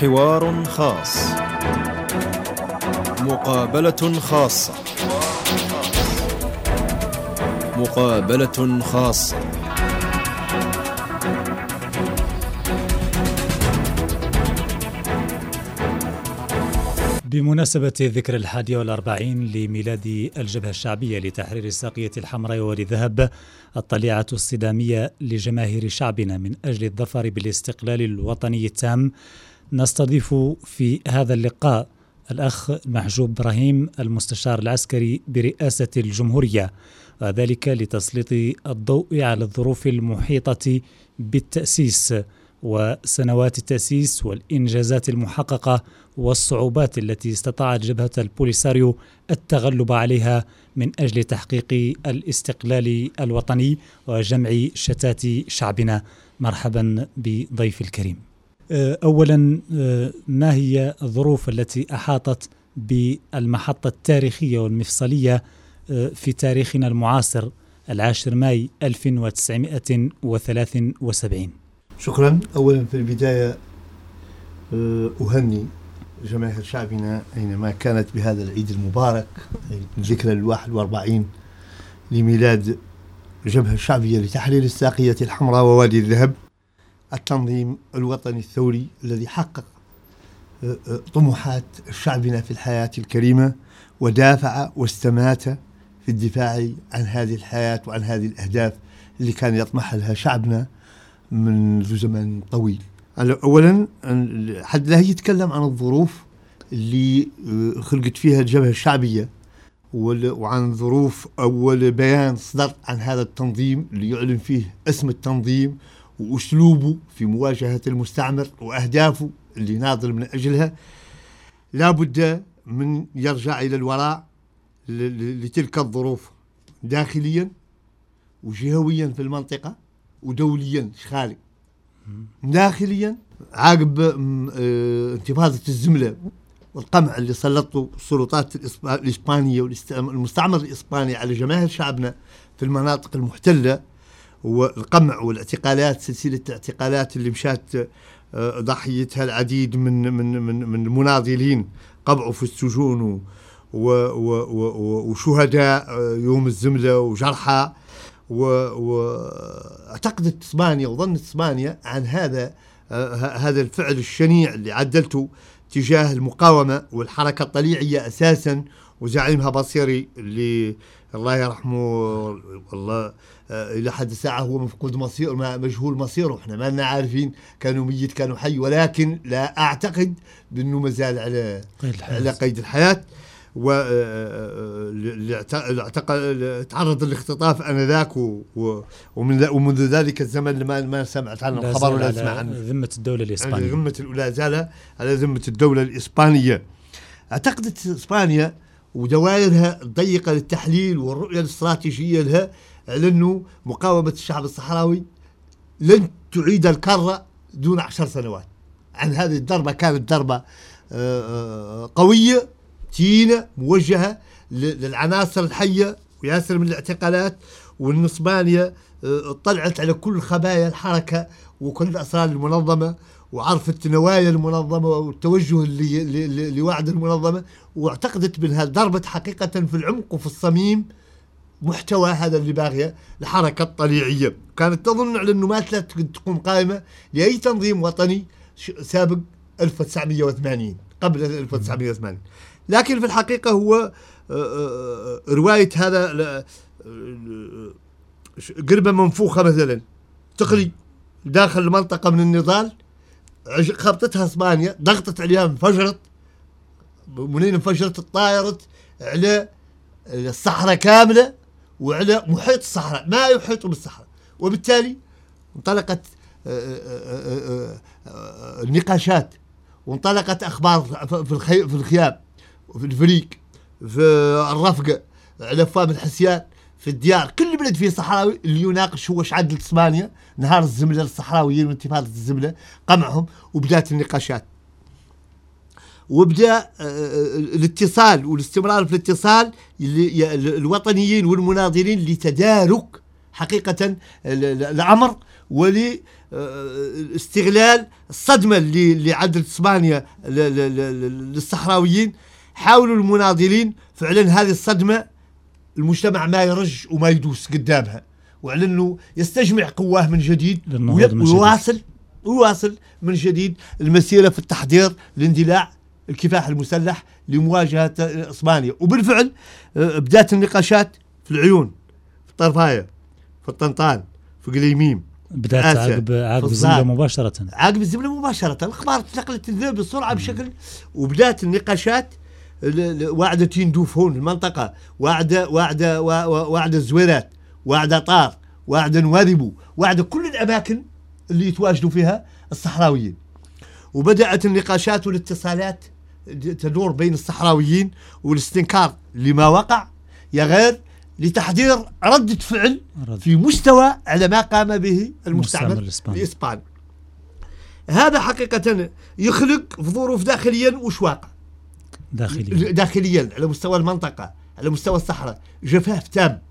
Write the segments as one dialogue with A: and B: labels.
A: حوار خاص. مقابلة خاصة. مقابلة خاصة.
B: بمناسبة ذكر الحادية والأربعين لميلاد الجبهة الشعبية لتحرير الساقية الحمراء والذهب الطليعة الصدامية لجماهير شعبنا من أجل الظفر بالاستقلال الوطني التام نستضيف في هذا اللقاء الأخ محجوب إبراهيم المستشار العسكري برئاسة الجمهورية وذلك لتسليط الضوء على الظروف المحيطة بالتأسيس وسنوات التأسيس والإنجازات المحققة والصعوبات التي استطاعت جبهة البوليساريو التغلب عليها من أجل تحقيق الاستقلال الوطني وجمع شتات شعبنا. مرحبا بضيف الكريم. أه، أولا أه، ما هي الظروف التي أحاطت بالمحطة التاريخية والمفصلية أه، في تاريخنا المعاصر العاشر ماي 1973
C: شكرا. أولا في البداية أهني جماهير شعبنا أينما كانت بهذا العيد المبارك ذكرى الواحد واربعين لميلاد الجبهة الشعبية لتحرير الساقية الحمراء ووادي الذهب. التنظيم الوطني الثوري الذي حقق آه، آه، طموحات شعبنا في الحياة الكريمة ودافع واستمات في الدفاع عن هذه الحياة وعن هذه الأهداف اللي كان يطمح لها شعبنا منذ زمن طويل. اولا حد لا يتكلم عن الظروف اللي آه، خلقت فيها الجبهة الشعبية وعن ظروف أول بيان صدر عن هذا التنظيم اللي يعلن فيه اسم التنظيم وأسلوبه في مواجهة المستعمر وأهدافه اللي ناضل من أجلها لا بد من يرجع إلى الوراء لتلك الظروف داخليا وجهويا في المنطقة ودوليا شخالي داخليا عقب آه، انتفاضة الزملة والقمع اللي سلطوا السلطات الإسبانية والمستعمر الإسباني على جماهير شعبنا في المناطق المحتلة والقمع والاعتقالات سلسلة الاعتقالات اللي مشات آه، ضحيتها العديد من من من من المناضلين. قبعوا في السجون وشهداء آه، يوم الزملة وجرحى. واعتقدت إسبانيا وظنت إسبانيا عن هذا آه هذا الفعل الشنيع اللي عدلته تجاه المقاومة والحركة الطليعية أساسا. وزعيمها بصيري اللي الله يرحمه والله آه إلى حد الساعة هو مفقود مصير مجهول مصيره. إحنا ما لنا عارفين كانوا ميت كانوا حي ولكن لا أعتقد بأنه ما زال على قيد الحياة. على قيد الحياة. و آه، آه، تعرض للاختطاف آنذاك ومن ومنذ ذلك الزمن ما ما سمعت عنه الخبر ولا أسمع عنه.
B: ذمة الدولة الإسبانية.
C: ذمة لا زال على ذمة الدولة الإسبانية. اعتقدت إسبانيا ودوائرها الضيقه للتحليل والرؤية الاستراتيجية لها على انه مقاومة الشعب الصحراوي لن تعيد الكرة دون عشر سنوات. عن هذه الضربة كانت ضربة آه، قوية تينة موجهة للعناصر الحية وياسر من الاعتقالات والنصبانية آه، طلعت على كل خبايا الحركة وكل الأسرار المنظمة وعرفت نوايا المنظمة والتوجه اللي, اللي لوعد المنظمة واعتقدت بأنها ضربت حقيقة في العمق وفي الصميم محتوى هذا اللي باغية الحركة الطليعية كانت تظن على أنه ما تقوم قائمة لأي تنظيم وطني سابق 1980 قبل 1980 لكن في الحقيقة هو آه، آه، آه، رواية هذا قربة منفوخة مثلا تقري داخل المنطقة من النضال خبطتها اسبانيا ضغطت عليها انفجرت. منين انفجرت؟ طايرت على الصحراء كاملة وعلى محيط الصحراء ما يحيط بالصحراء. وبالتالي انطلقت النقاشات وانطلقت أخبار في الخيام وفي الفريق في الرفقة على فام الحسيان. في الديار. كل بلد فيه صحراوي اللي يناقش هو إيش عدل اسبانيا نهار الزملة الصحراويين وانتفاضه الزملة قمعهم وبدأت النقاشات. وبدأ آه، آه، الاتصال والاستمرار في الاتصال الوطنيين والمناضلين لتدارك حقيقة الأمر ول آه، استغلال الصدمة اللي عدت اسبانيا للصحراويين. حاولوا المناضلين فعلا هذه الصدمة المجتمع ما يرج وما يدوس قدامها وعلى أنه يستجمع قواه من جديد. ويواصل ويواصل من جديد المسيرة في التحضير لاندلاع الكفاح المسلح لمواجهة إسبانيا وبالفعل آه، بدأت النقاشات في العيون في الطرفاية في الطنطان في قليميم بدأت.
B: عقب عقب الزمله. مباشرة
C: عقب الزمله مباشرة الأخبار تنقلت بسرعة بشكل وبدأت النقاشات واعدة تندوف هون المنطقة. واعدة واعدة وا- وا- واعدة الزويرات. واعدة طار واعدة نواذبو واعدة كل الأماكن اللي يتواجدوا فيها الصحراويين. وبدأت النقاشات والاتصالات تدور بين الصحراويين والاستنكار لما وقع يا غير لتحضير ردة فعل
B: رد.
C: في مستوى على ما قام به
B: المستعمر الإسباني.
C: هذا حقيقة يخلق في ظروف داخليا وش واقع؟
B: داخليا.
C: داخليا على مستوى المنطقة على مستوى الصحراء. جفاف تام.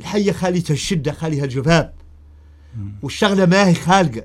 C: الحية خالية الشدة خاليها الجفاف. والشغلة ما هي خالقة.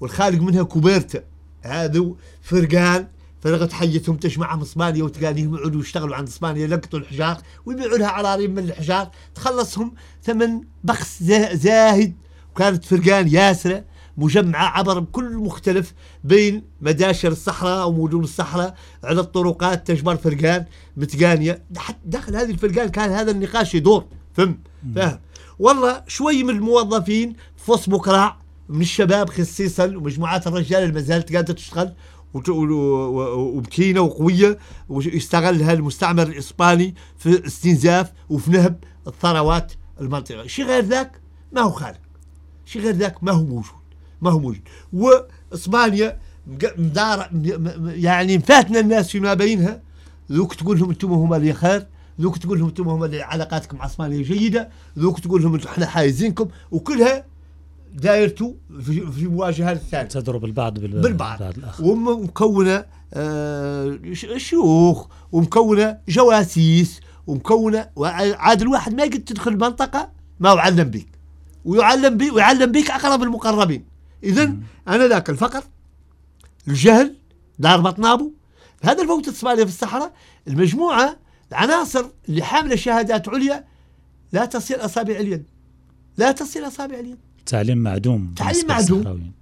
C: والخالق منها كوبيرتا هذا فرقان. فرقت حيتهم تجمعهم إسبانيا وتقانيهم يقعدوا يشتغلوا عند إسبانيا يلقطوا الحجار ويبيعوا لها عرارين من الحجار. تخلصهم ثمن بخس زا- زاهد. وكانت فرقان ياسرة. مجمعة عبر كل مختلف بين مداشر الصحراء ومدن الصحراء على الطرقات تجبر فرقان متقانية. حتى داخل هذه الفرقان كان هذا النقاش يدور. فهم؟ فاهم؟ والله شوي من الموظفين في وسط بكراع من الشباب خصيصا ومجموعات الرجال اللي ما زالت قاعدة تشتغل وت- و- و- ومتينه وقوية ويستغلها المستعمر الإسباني في استنزاف وفي نهب الثروات المنطقة، شيء غير ذاك ما هو خالق. شيء غير ذاك ما هو موجود. ما هو موجود. وإسبانيا مدار يعني فاتنا الناس فيما بينها. ذوك تقول لهم أنتم هم اللي خير ذوك تقول لهم أنتم هم اللي علاقاتكم مع إسبانيا جيدة ذوك تقول لهم إحنا حايزينكم. وكلها دايرته في, في مواجهه الثانية
B: تضرب البعض بال-
C: بالبعض.
B: الآخر.
C: ومكونه آه شيوخ ومكونة جواسيس ومكونة عاد الواحد ما يقدر تدخل المنطقة ما هو علم بيك. ويعلم بي ويعلم بيك أقرب المقربين. اذا أنا ذاك الفقر الجهل دار بطنابو هذا الفوت الصومالي في الصحراء المجموعة العناصر اللي حاملة شهادات عليا لا تصل أصابع اليد. لا تصل أصابع اليد.
B: تعليم معدوم.
C: تعليم معدوم.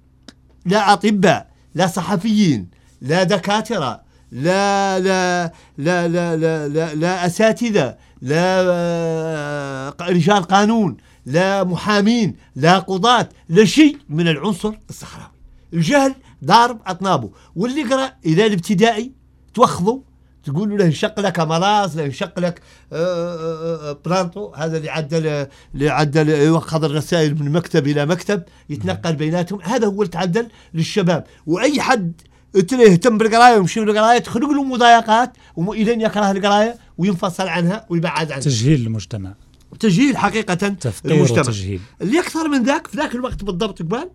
C: لا أطباء لا صحفيين لا دكاترة لا لا لا لا لا لا, لا أساتذة لا آه، رجال قانون لا محامين لا قضاة لا شيء من العنصر الصحراوي. الجهل ضارب أطنابه واللي يقرأ إلى الابتدائي توخذه تقول له انشق لك لا انشق لك آه، آه، آه، برانتو هذا اللي عدل اللي عدل يوخذ الرسائل من مكتب إلى مكتب يتنقل بيناتهم. هذا هو التعدل للشباب. وأي حد ترى يهتم بالقراية ويمشي بالقراية تخلق له مضايقات والين يكره القراية وينفصل عنها ويبعد عنها.
B: تجهيل المجتمع.
C: تجهيل حقيقة
B: تفقير
C: المجتمع
B: وتجهيل.
C: اللي أكثر من ذاك في ذاك الوقت بالضبط قبال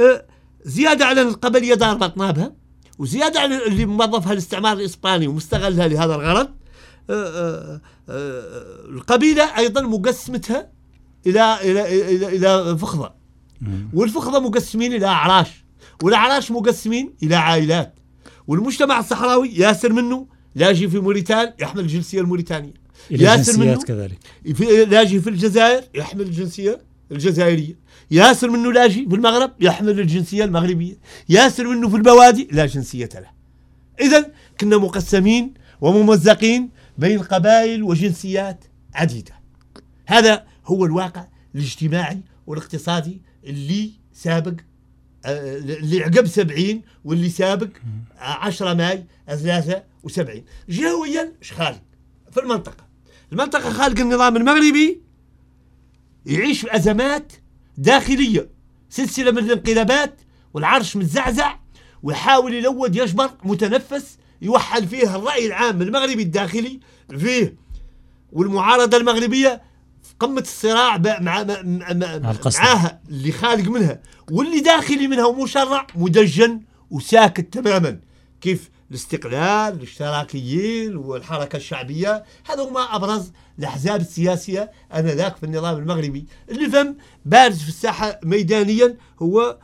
C: آه، زيادة على القبليه دار بطنابها وزيادة على اللي موظفها الاستعمار الإسباني ومستغلها لهذا الغرض آه، آه، القبيلة أيضا مقسمتها إلى إلى إلى, إلى فخذة.
B: مم.
C: والفخذة مقسمين إلى أعراش والأعراش مقسمين إلى عائلات. والمجتمع الصحراوي ياسر منه لاجي في موريتان يحمل الجنسية
B: الموريتانية.
C: ياسر منه؟
B: جنسيات كذلك.
C: في لاجي في الجزائر يحمل الجنسية الجزائرية. ياسر منه لاجي في المغرب يحمل الجنسية المغربية. ياسر منه في البوادي لا جنسية له. اذا كنا مقسمين وممزقين بين قبائل وجنسيات عديدة. هذا هو الواقع الاجتماعي والاقتصادي اللي سابق آه، اللي عقب 70 واللي سابق آه، 10 ماي 73 جهويا إيش خالق في المنطقة. المنطقة خالق النظام المغربي يعيش في أزمات داخلية. سلسلة من الانقلابات والعرش متزعزع ويحاول يلود يجبر متنفس يوحل فيه الرأي العام المغربي الداخلي فيه. والمعارضة المغربية في قمة الصراع مع مع مع
B: مع.
C: معاها اللي خالق منها. واللي داخلي منها ومشرع مدجن وساكت تماما. كيف؟ الاستقلال الاشتراكيين والحركة الشعبية هذا هما أبرز الأحزاب السياسية آنذاك في النظام المغربي. اللي فهم بارز في الساحة ميدانيا هو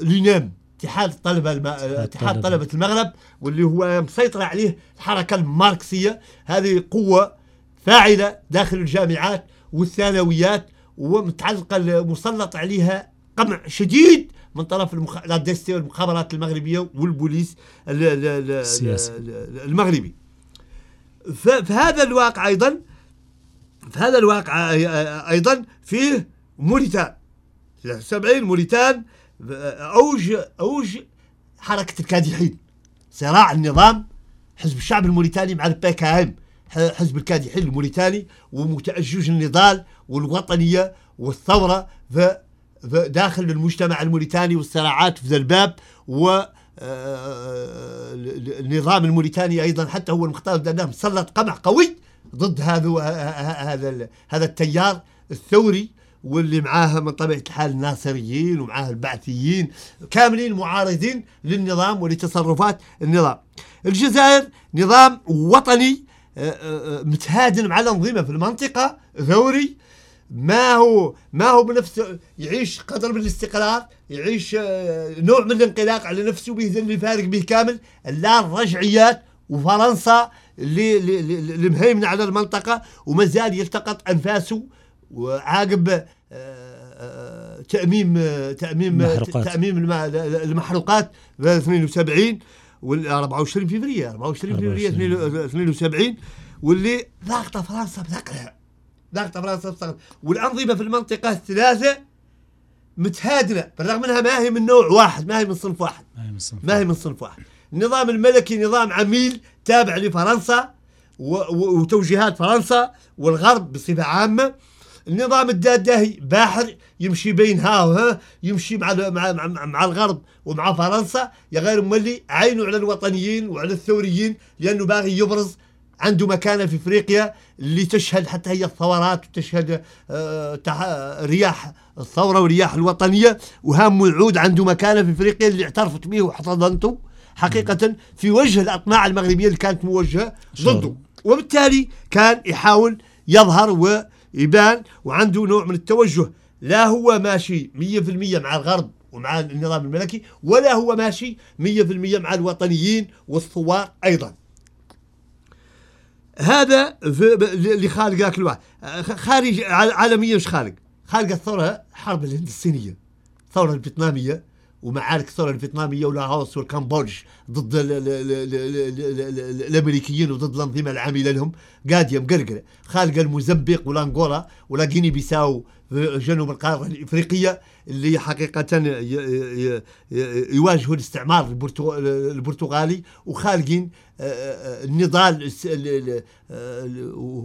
C: لينام اتحاد الطلبة الم... اتحاد طلبة المغرب واللي هو مسيطرة عليه الحركة الماركسية. هذه قوة فاعلة داخل الجامعات والثانويات ومتعلقة مسلط عليها قمع شديد من طرف المخ... والمخابرات المغربية والبوليس المغربي. في هذا الواقع أيضا في هذا الواقع أيضا فيه موريتان. 70 موريتان أوج أوج حركة الكادحين. صراع النظام حزب الشعب الموريتاني مع ال PM حزب الكادحين الموريتاني ومتأجج النضال والوطنية والثورة. في داخل المجتمع الموريتاني والصراعات في ذا الباب و آه، النظام الموريتاني أيضا حتى هو المختار لأنه سلط قمع قوي ضد هذا هذا هذا التيار الثوري واللي معاه من طبيعة الحال الناصريين ومعاه البعثيين كاملين معارضين للنظام ولتصرفات النظام. الجزائر نظام وطني آه، آه، متهادن مع الانظمه في المنطقة ثوري ما هو ما هو بنفس يعيش قدر من الاستقرار يعيش آه، نوع من الانقلاق على نفسه اللي فارق به كامل لا الرجعيات وفرنسا اللي, اللي مهيمنة على المنطقة وما زال يلتقط أنفاسه وعاقب آه، آه، تاميم تاميم
B: محروقات.
C: تأميم المحروقات في 72 وال 24 فبراير 24 فبراير 72 واللي ضاغطة فرنسا بثقلها ضغط فرنسا والأنظمة في المنطقة الثلاثة متهادنة بالرغم أنها ما هي من نوع واحد ما هي من صنف واحد. ما هي من صنف واحد. النظام الملكي نظام عميل تابع لفرنسا وتوجيهات فرنسا والغرب بصفة عامة. النظام الدادهي باحر يمشي بين ها وها يمشي مع مع مع, مع الغرب ومع فرنسا يا غير مولي عينه على الوطنيين وعلى الثوريين لأنه باغي يبرز عنده مكانة في إفريقيا اللي تشهد حتى هي الثورات وتشهد آه، رياح الثورة ورياح الوطنية. وهام العود عنده مكانة في إفريقيا اللي اعترفت به واحتضنته حقيقة في وجه الأطماع المغربية اللي كانت موجهة ضده. وبالتالي كان يحاول يظهر ويبان وعنده نوع من التوجه. لا هو ماشي 100% مع الغرب ومع النظام الملكي ولا هو ماشي 100% مع الوطنيين والثوار أيضا. هذا اللي خالق ذاك الواحد خارج عالميا إيش خالق؟ خالق الثوره حرب الهند الصينيه الثوره الفيتناميه ومعارك الثوره الفيتناميه ولاهوس والكامبودج ضد الامريكيين وضد الانظمه العامله لهم قاديه مقرقره خالق الموزمبيق والانغولا ولا غيني بيساو جنوب القارة الإفريقية اللي حقيقة يواجهوا الاستعمار البرتغالي وخالقين آه، آه، النضال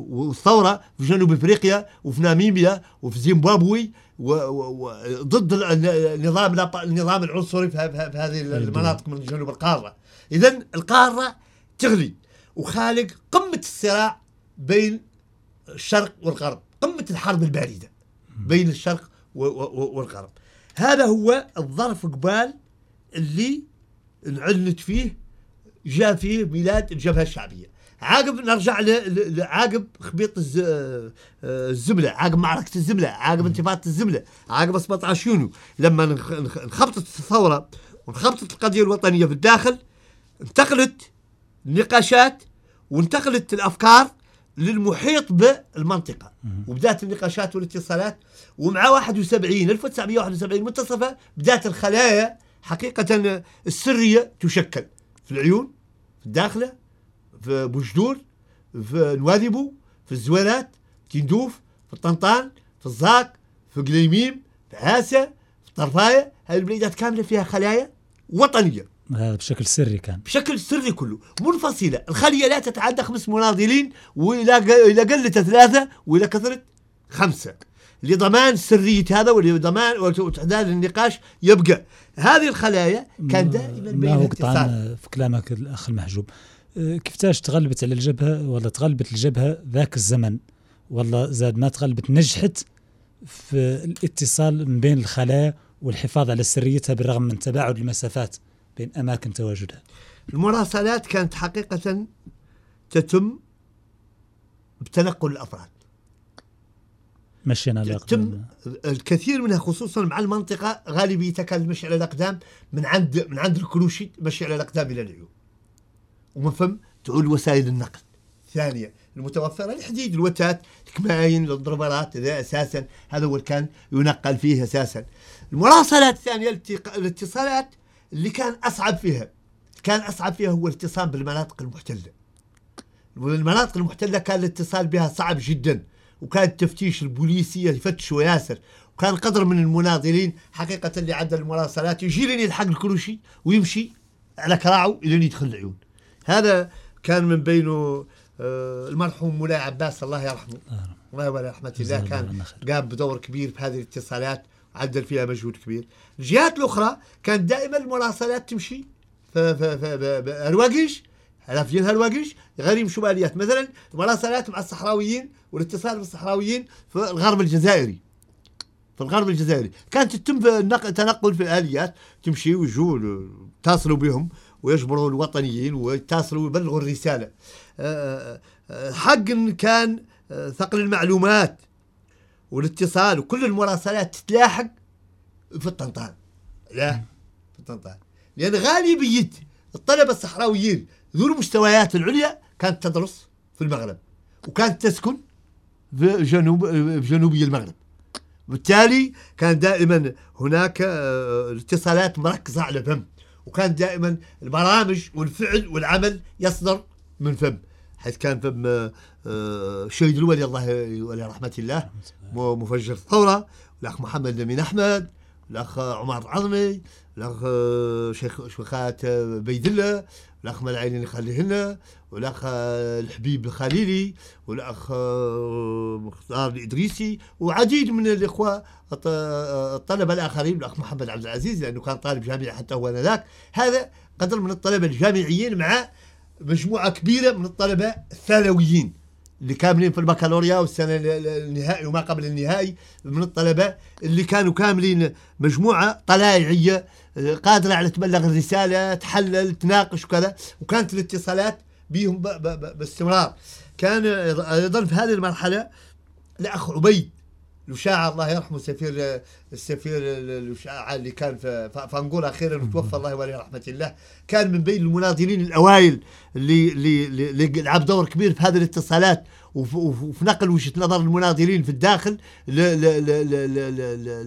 C: والثورة في جنوب إفريقيا وفي ناميبيا وفي زيمبابوي وضد النظام النظام العنصري في هذه المناطق من جنوب القارة. اذا القارة تغلي وخالق قمة الصراع بين الشرق والغرب قمة الحرب الباردة. بين الشرق والغرب. هذا هو الظرف قبال اللي نعلنت فيه جاء فيه ميلاد الجبهة الشعبية. عاقب نرجع لعاقب خبيط الزملة عاقب معركة الزملة عاقب انتفاضة الزملة عاقب 17 يونيو. لما انخبطت الثورة وانخبطت القضية الوطنية في الداخل انتقلت النقاشات وانتقلت الأفكار للمحيط بالمنطقة. وبدأت النقاشات والاتصالات ومع 71 1971 منتصفة بدأت الخلايا حقيقة السرية تشكل. في العيون في الداخلة في بوجدور في نواذبو في الزوينات تندوف في الطنطان في الزاق في قليميم في عاسة في طرفاية. هذه البلدات كاملة فيها خلايا وطنية.
B: هذا بشكل سري كان.
C: بشكل سري كله منفصلة الخلية لا تتعدى خمس مناضلين إلى قلت ثلاثة وإلى كثرت خمسة. لضمان سرية هذا ولضمان وتعداد النقاش يبقى. هذه الخلايا كان دائما
B: بين ما هو في كلامك الأخ المحجوب. أه، كيفتاش تغلبت على الجبهة ولا تغلبت الجبهة ذاك الزمن؟ والله زاد ما تغلبت نجحت في الاتصال من بين الخلايا والحفاظ على سريتها بالرغم من تباعد المسافات؟ بين أماكن تواجدها.
C: المراسلات كانت حقيقة تتم بتنقل الأفراد.
B: مشينا على
C: تم الكثير منها خصوصا مع المنطقة غالبيتها كانت مشي على الأقدام من عند من عند الكروشي مشي على الأقدام إلى العيون. ومن ثم تعود وسائل النقل. ثانية المتوفرة الحديد الوتات الكماين الضربرات هذا أساسا هذا هو اللي كان ينقل فيه أساسا. المراسلات الثانية الاتصالات اللي كان أصعب فيها كان أصعب فيها هو الاتصال بالمناطق المحتلة. والمناطق المحتلة كان الاتصال بها صعب جدا وكان التفتيش البوليسي يفتش وياسر وكان قدر من المناضلين حقيقة اللي عدى المراسلات يجي لين يلحق الكروشي ويمشي على كراعه إلى يدخل العيون. هذا كان من بينه آه، المرحوم مولاي عباس الله يرحمه. الله يولي رحمة الله كان قام بدور كبير في هذه الاتصالات. عدل فيها مجهود كبير. الجهات الأخرى كانت دائما المراسلات تمشي على فين هالوقش غير يمشوا بآليات. مثلا المراسلات مع الصحراويين والاتصال بالصحراويين في الغرب الجزائري. في الغرب الجزائري. كانت تتم التنقل في الاليات تمشي ويجوا يتصلوا بهم ويجبروا الوطنيين ويتصلوا ويبلغوا الرسالة. آه، آه، حق كان ثقل المعلومات. والاتصال وكل المراسلات تتلاحق في الطنطان. لا في الطنطان. لأن غالبيه الطلبة الصحراويين ذو المستويات العليا كانت تدرس في المغرب وكانت تسكن في جنوب في جنوبي المغرب. بالتالي كان دائما هناك الاتصالات مركزة على فم. وكان دائما البرامج والفعل والعمل يصدر من فم. حيث كان فم الشهيد الولي الله ولي رحمة الله مفجر الثورة الأخ محمد نبيل أحمد الأخ عمر العظمي الأخ شيخ شيخات بيد الله الأخ ملعين يخليهن والأخ الحبيب الخليلي والأخ مختار الإدريسي وعديد من الإخوة الطلبة الآخرين الأخ محمد عبد العزيز لأنه كان طالب جامعي حتى هو ذاك هذا قدر من الطلبة الجامعيين مع مجموعة كبيرة من الطلبة الثانويين اللي كاملين في البكالوريا والسنة النهائي وما قبل النهائي من الطلبة اللي كانوا كاملين مجموعة طلائعيه قادرة على تبلغ الرسالة تحلل تناقش وكذا. وكانت الاتصالات بهم باستمرار. كان أيضا في هذه المرحلة الاخ عبيد. الوشاعة الله يرحمه السفير السفير الوشاعة اللي كان في, انغولا أخيرا وتوفى الله ولي رحمة الله. كان من بين المناضلين الأوائل اللي اللي اللي لعب دور كبير في هذه الاتصالات وفي نقل وجهة نظر المناضلين في الداخل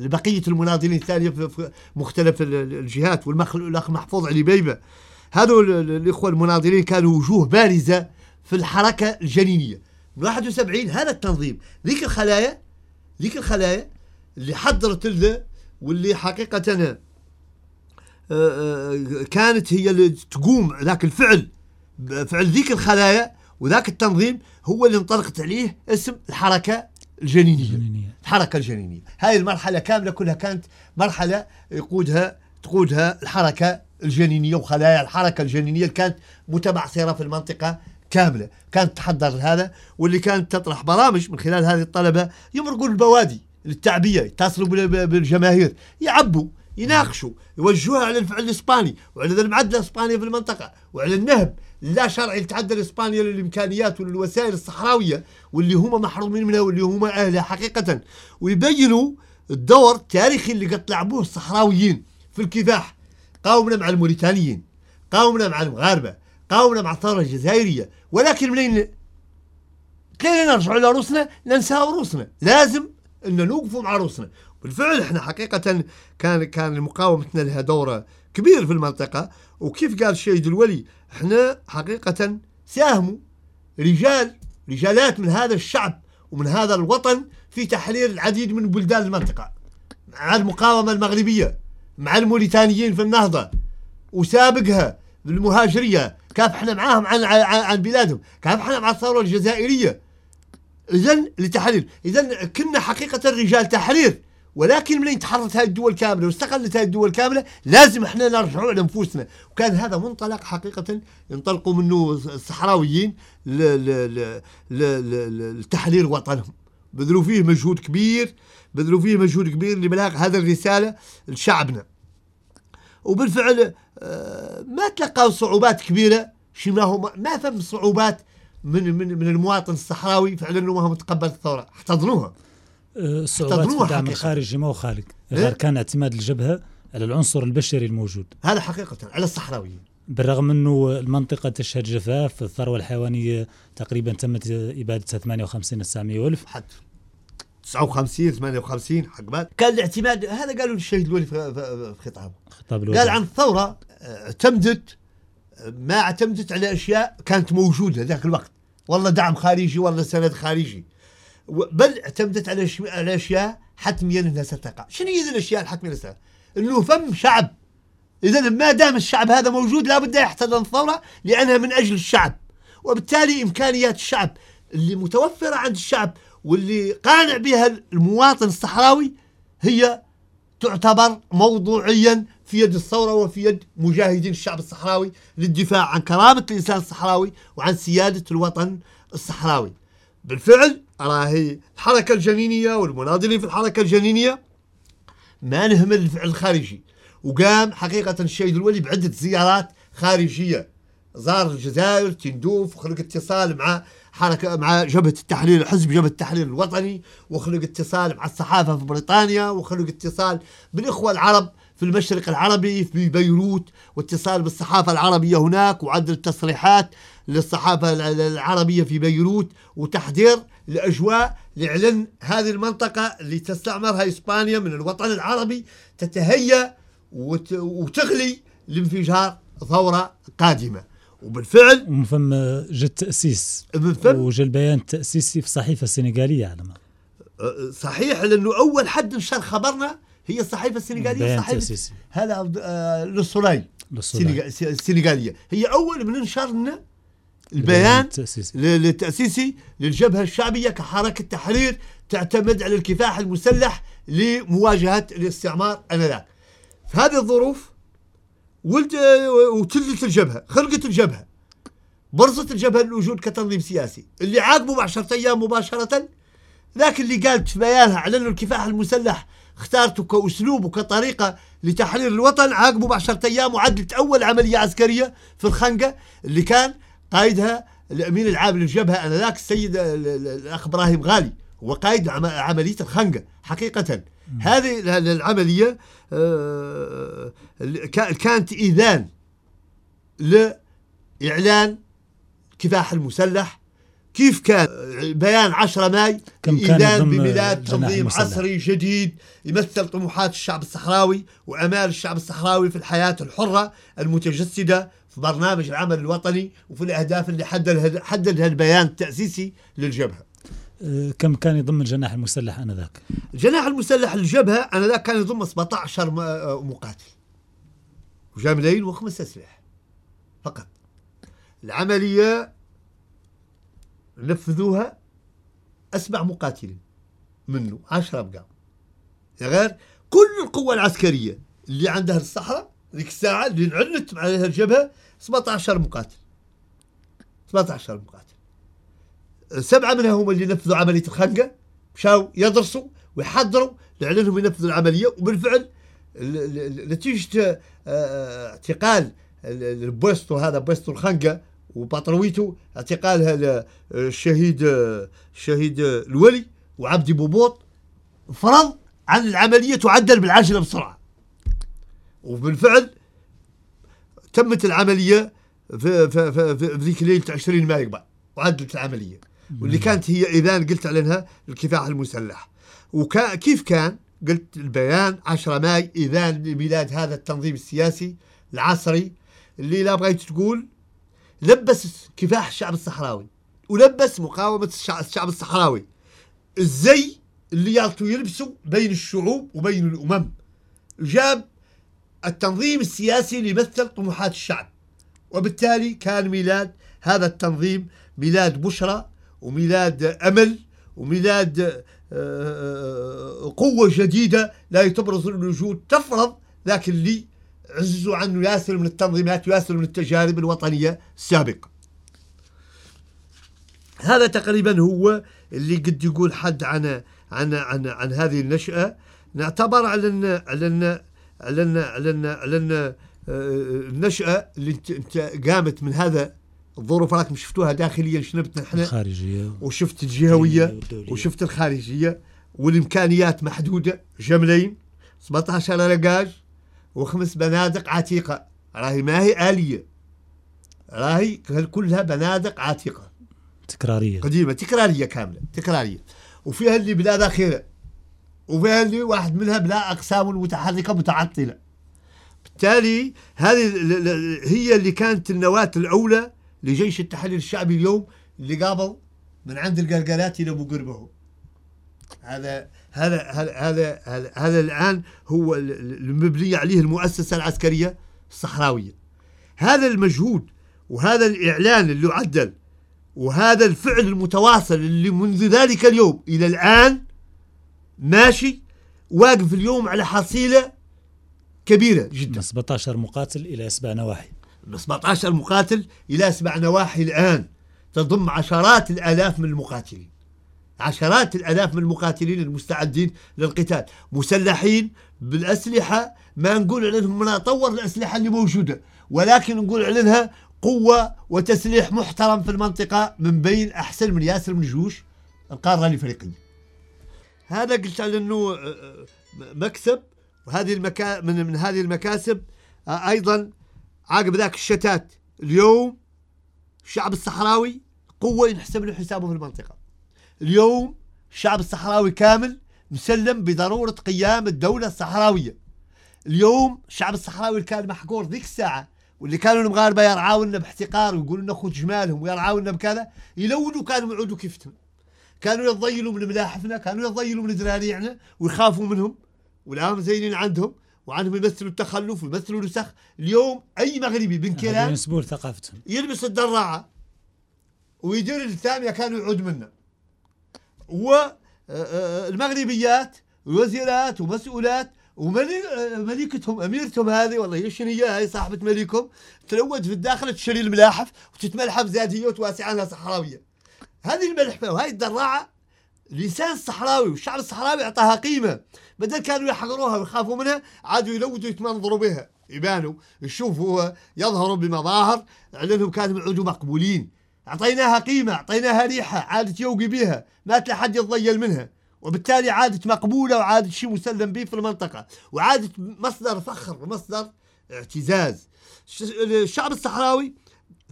C: لبقية المناضلين الثانية في مختلف الجهات والأخ محفوظ علي بيبة. هذول الإخوة المناضلين كانوا وجوه بارزة في الحركة الجنينية. 71 هذا التنظيم. ذيك الخلايا ذيك الخلايا اللي حضرت له واللي حقيقة آه، آه، كانت هي اللي تقوم ذاك الفعل فعل ذيك الخلايا وذاك التنظيم هو اللي انطلقت عليه اسم الحركة الجنينية, الجنينية. الحركة الجنينية هاي المرحلة كاملة كلها كانت مرحلة يقودها تقودها الحركة الجنينية وخلايا الحركة الجنينية اللي كانت متبعثرة في المنطقة كاملة. كانت تحضر هذا واللي كانت تطرح برامج من خلال هذه الطلبة يمرقوا البوادي للتعبية يتصلوا بالجماهير يعبوا يناقشوا يوجهوها على الفعل الإسباني وعلى المعدل الإسباني في المنطقة وعلى النهب لا شرعي لتعدل اسبانيا للإمكانيات وللوسائل الصحراوية واللي هم محرومين منها واللي هم أهلها حقيقة. ويبينوا الدور التاريخي اللي قد لعبوه الصحراويين في الكفاح. قاومنا مع الموريتانيين قاومنا مع المغاربة قاومنا مع الثورة الجزائرية. ولكن منين كي نرجعوا لروسنا ننساو روسنا لازم ان نوقفوا مع روسنا بالفعل إحنا حقيقة كان كان مقاومتنا لها دورة كبير في المنطقة. وكيف قال الشهيد الولي؟ إحنا حقيقة ساهموا رجال رجالات من هذا الشعب ومن هذا الوطن في تحرير العديد من بلدان المنطقة. مع المقاومة المغربية مع الموريتانيين في النهضة وسابقها بالمهاجريه كافحنا معاهم عن عن بلادهم؟ كافحنا مع الثورة الجزائرية؟ اذا لتحرير. اذا كنا حقيقة رجال تحرير. ولكن من تحررت هذه الدول كاملة؟ واستقلت هذه الدول كاملة؟ لازم إحنا نرجعوا لأنفسنا. وكان هذا منطلق حقيقة ينطلقوا منه الصحراويين لتحرير وطنهم. بذلوا فيه مجهود كبير بذلوا فيه مجهود كبير لبلاغ هذه الرسالة لشعبنا. وبالفعل ما تلقاوا صعوبات كبيرة. شي ما هو ما فهم صعوبات من من من المواطن الصحراوي. فعلا انه ما هو متقبل الثورة. احتضنوها.
B: أه، صعوبات في الدعم الخارجي ما هو خالق غير؟ كان اعتماد الجبهة على العنصر البشري الموجود.
C: هذا حقيقة على الصحراويين.
B: بالرغم انه المنطقة تشهد جفاف الثروة الحيوانية تقريبا تمت ابادتها 58 900 ألف.
C: حتى 59 58 حق كان الاعتماد هذا قالوا للشهيد الولي في خطابه خطاب قال عن الثورة اعتمدت ما اعتمدت على أشياء كانت موجودة ذاك الوقت. والله دعم خارجي والله سند خارجي. بل اعتمدت على على أشياء حتميا انها ستقع. شنو هي الأشياء الحتمية ستقع؟ إنه فم شعب. اذا ما دام الشعب هذا موجود لابد يحتضن الثورة لأنها من أجل الشعب. وبالتالي إمكانيات الشعب اللي متوفرة عند الشعب واللي قانع بها المواطن الصحراوي هي تعتبر موضوعيا في يد الثورة وفي يد مجاهدين الشعب الصحراوي للدفاع عن كرامة الإنسان الصحراوي وعن سيادة الوطن الصحراوي. بالفعل راهي الحركة الجنينية والمناضلين في الحركة الجنينية ما نهمل الفعل الخارجي وقام حقيقة الشهيد الولي بعدة زيارات خارجية زار الجزائر تندوف وخلق اتصال مع حركة مع جبهة التحرير حزب جبهة التحرير الوطني وخلق اتصال مع الصحافة في بريطانيا وخلق اتصال بالإخوة العرب في المشرق العربي في بيروت واتصال بالصحافة العربية هناك وعدل التصريحات للصحافة العربية في بيروت وتحضير الاجواء لإعلان هذه المنطقة اللي تستعمرها إسبانيا من الوطن العربي تتهيأ وتغلي لانفجار ثورة قادمة. وبالفعل
B: ومن فم جا التاسيس من فم وجا البيان التاسيسي في الصحيفه السنغاليه على ما.
C: أه، صحيح لأنه أول حد نشر خبرنا هي الصحيفه السنغاليه صحيفه هذا آه للصلاي السنغاليه هي أول من نشر لنا البيان التاسيسي للجبهة الشعبية كحركة تحرير تعتمد على الكفاح المسلح لمواجهة الاستعمار آنذاك. في هذه الظروف ولد وتلت الجبهة خلقت الجبهة. برزت الجبهة للوجود كتنظيم سياسي. اللي عاقبوا بعد 10 أيام مباشرة ذاك اللي قالت في بيانها اعلنوا الكفاح المسلح اختارته كأسلوب وكطريقة لتحرير الوطن عاقبوا بعد 10 أيام وعدت أول عملية عسكرية في الخنقة اللي كان قائدها الأمين العام للجبهة آنذاك السيد الأخ إبراهيم غالي. هو قائد عملية الخنقة حقيقة. هذه العملية آه، كانت إذان لإعلان كفاح المسلح. كيف كان؟ بيان 10 ماي إذان بميلاد تنظيم عصري جديد يمثل طموحات الشعب الصحراوي وأمال الشعب الصحراوي في الحياة الحرة المتجسدة في برنامج العمل الوطني وفي الأهداف اللي حددها حددها البيان التأسيسي للجبهة.
B: كم كان يضم الجناح المسلح آنذاك؟
C: الجناح المسلح للجبهه آنذاك كان يضم 17 أه، مقاتل. وجاملين وخمس أسلحة. فقط. العملية نفذوها أسبع مقاتلين منه عشرة بقى غير كل القوة العسكرية اللي عندها الصحراء ذيك الساعة اللي انعلنت عليها الجبهة 17 مقاتل. 17 مقاتل. سبعة منها هم اللي نفذوا عملية الخنقة مشاو يدرسوا ويحضروا لعلنهم ينفذوا العملية وبالفعل نتيجة آه، آه، اعتقال ال puesto هذا puesto الخنقة وبطرويته اعتقالها للشهيد الشهيد الولي وعبدي بوبوط فرض عن العملية تعدل بالعاجلة بسرعة. وبالفعل تمت العملية في في في, في ذيك ليلة 20 مايو بعد وعدلت العملية. واللي كانت هي إذان قلت عنها الكفاح المسلح. وكيف كان؟ قلت البيان 10 ماي إذان لميلاد هذا التنظيم السياسي العصري اللي لا بغيت تقول لبس كفاح الشعب الصحراوي ولبس مقاومة الشعب الصحراوي. الزي اللي يعطوا يلبسوا بين الشعوب وبين الأمم. جاب التنظيم السياسي اللي يمثل طموحات الشعب. وبالتالي كان ميلاد هذا التنظيم ميلاد بشرى وميلاد أمل وميلاد آه، آه، قوة جديدة لا تبرز الوجود تفرض لكن اللي عززوا عنه ياسر من التنظيمات وياسر من التجارب الوطنية السابقة. هذا تقريبا هو اللي قد يقول حد عن عن عن عن هذه النشأة. نعتبر على أن على أن على أن على أن النشأة اللي قامت من هذا الظروف راكم شفتوها داخليا شنبت نحن
B: الخارجية.
C: وشفت الجهوية وشفت الخارجية والإمكانيات محدودة. جملين 17 رقاج وخمس بنادق عتيقة. راهي ما هي آلية. راهي كلها بنادق عتيقة.
B: تكرارية.
C: قديمة تكرارية كاملة تكرارية. وفيها اللي بلا ذخيرة. وفيها اللي واحد منها بلا أقسام متحركة متعطلة. بالتالي هذه هي اللي كانت النواة الأولى لجيش التحرير الشعبي اليوم اللي قابل من عند القلقلات إلى أبو قربه. هذا هذا هذا هذا هذا, الآن هو ال- ال- المبني عليه المؤسسة العسكرية الصحراوية. هذا المجهود وهذا الإعلان اللي عدل وهذا الفعل المتواصل اللي منذ ذلك اليوم إلى الآن ماشي واقف اليوم على حصيلة كبيرة جدا.
B: من 17 مقاتل إلى سبع نواحي
C: من 17 مقاتل إلى سبع نواحي الآن تضم عشرات الآلاف من المقاتلين. عشرات الآلاف من المقاتلين المستعدين للقتال. مسلحين بالأسلحة ما نقول عنهم من أطور الأسلحة اللي موجودة ولكن نقول عنها قوة وتسليح محترم في المنطقة من بين أحسن من ياسر من جيوش القارة الإفريقية. هذا قلت على إنه آه، آه، مكسب وهذه المكا من من هذه المكاسب آه، أيضا عقب ذاك الشتات اليوم الشعب الصحراوي قوة ينحسب له حسابه في المنطقة. اليوم الشعب الصحراوي كامل مسلم بضرورة قيام الدولة الصحراوية. اليوم الشعب الصحراوي اللي كان محقور ذيك الساعة واللي كانوا المغاربة يرعاونا باحتقار ويقولوا لنا خذ جمالهم ويرعاونا بكذا يلونوا كانوا يعودوا كيفتهم كانوا يتضيلوا من ملاحفنا كانوا يتضيلوا من ذراريعنا ويخافوا منهم والآن زينين عندهم. وعنهم يمثلوا التخلف ويمثلوا الوسخ اليوم أي مغربي بن
B: ينسبوا لثقافتهم
C: يلبس الدراعة ويدير الثانية كانوا يعود منه. والمغربيات وزيرات ومسؤولات وملكتهم أميرتهم هذه والله شنو هي هاي صاحبة ملكهم تلوج في الداخل تشتري الملاحف وتتملحف زاد هي وتواسع عنها صحراوية. هذه الملحفة وهاي الدراعة لسان الصحراوي والشعب الصحراوي أعطاها قيمة. بدل كانوا يحقروها ويخافوا منها عادوا يلوجوا يتمنظروا بها. يبانوا يشوفوا يظهروا بمظاهر لانهم كانوا يعودوا مقبولين. أعطيناها قيمة أعطيناها ريحة عادت يوقي بها. ما تلاقي حد يتضيل منها. وبالتالي عادت مقبولة وعادت شيء مسلم به في المنطقة. وعادت مصدر فخر ومصدر اعتزاز. الش- الشعب الصحراوي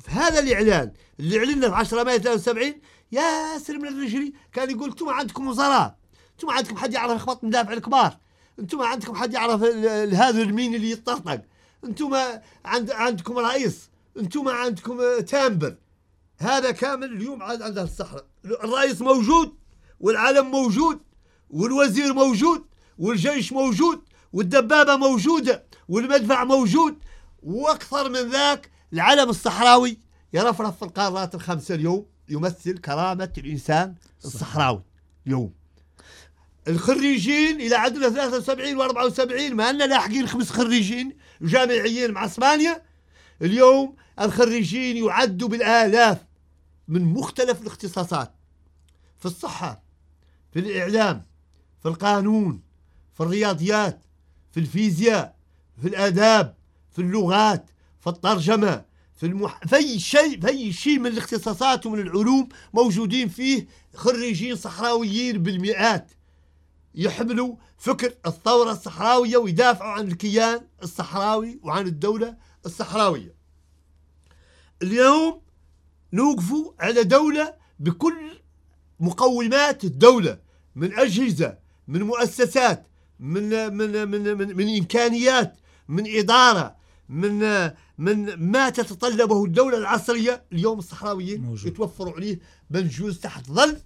C: في هذا الإعلان اللي اعلنا في 10 مايو 73 ياسر من الرجلي كان يقول أنتم عندكم وزراء. أنتم عندكم حد يعرف يخبط مدافع الكبار. أنتم عندكم حد يعرف هذا المين اللي يطرطق أنتم عند عندكم رئيس. أنتم عندكم تامبر. هذا كامل اليوم عاد عندها الصحراء. الرئيس موجود والعلم موجود والوزير موجود والجيش موجود والدبابة موجودة والمدفع موجود. وأكثر من ذاك العلم الصحراوي يرفرف في القارات الخمسة اليوم. يمثل كرامة الإنسان الصحراوي اليوم. الخريجين إلى عندنا 73 و74 ما أننا لاحقين خمس خريجين جامعيين مع إسبانيا. اليوم الخريجين يعدوا بالآلاف من مختلف الاختصاصات في الصحة في الإعلام في القانون في الرياضيات في الفيزياء في الآداب في اللغات في الترجمة. في المح... في شيء في شيء من الاختصاصات ومن العلوم موجودين فيه خريجين صحراويين بالمئات. يحملوا فكر الثورة الصحراوية ويدافعوا عن الكيان الصحراوي وعن الدولة الصحراوية. اليوم نوقفوا على دولة بكل مقومات الدولة من أجهزة من مؤسسات من من من من, من إمكانيات من إدارة من من ما تتطلبه الدولة العصرية اليوم الصحراويين
B: موجود.
C: يتوفروا عليه بنجوز تحت ظل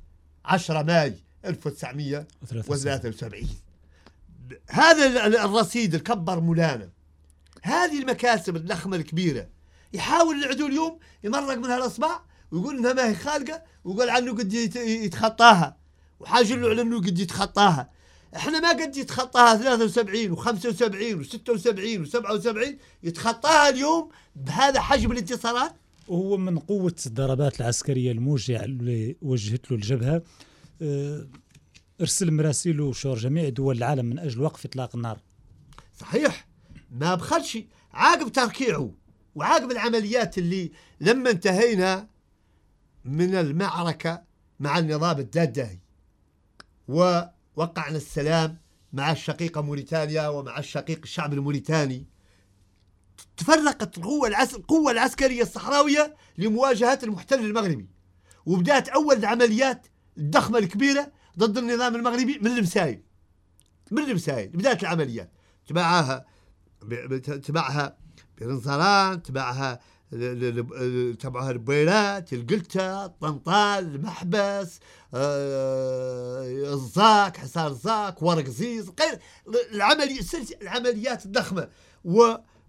C: 10 ماي 1973 هذا ال- ال- الرصيد الكبر مولانا هذه المكاسب الضخمة الكبيرة. يحاول العدو اليوم يمرق منها الأصبع ويقول إنها ما هي خالقة ويقول عنه قد يت- يتخطاها. وحاجة له على إنه قد يتخطاها. إحنا ما قد يتخطاها 73 و75 و76 و77 يتخطاها اليوم بهذا حجم الانتصارات
B: وهو من قوة الضربات العسكرية الموجعة اللي وجهت له الجبهة. آه، أرسل مراسيل وشور جميع دول العالم من أجل وقف إطلاق النار.
C: صحيح ما بخلش عاقب تركيعه وعاقب العمليات اللي لما انتهينا من المعركة مع النظام الدادهي وقعنا السلام مع الشقيقة موريتانيا ومع الشقيق الشعب الموريتاني. تفرقت القوة العس... القوة العسكرية الصحراوية لمواجهة المحتل المغربي وبدأت أول العمليات الضخمة الكبيرة ضد النظام المغربي من المسايل. من المسايل بدأت العمليات. تبعها تبعها بنزران تبعها تبعها البويرات القلتة طنطال المحبس آه، الزاك حصار الزاك ورق زيز غير العملية العمليات الضخمة.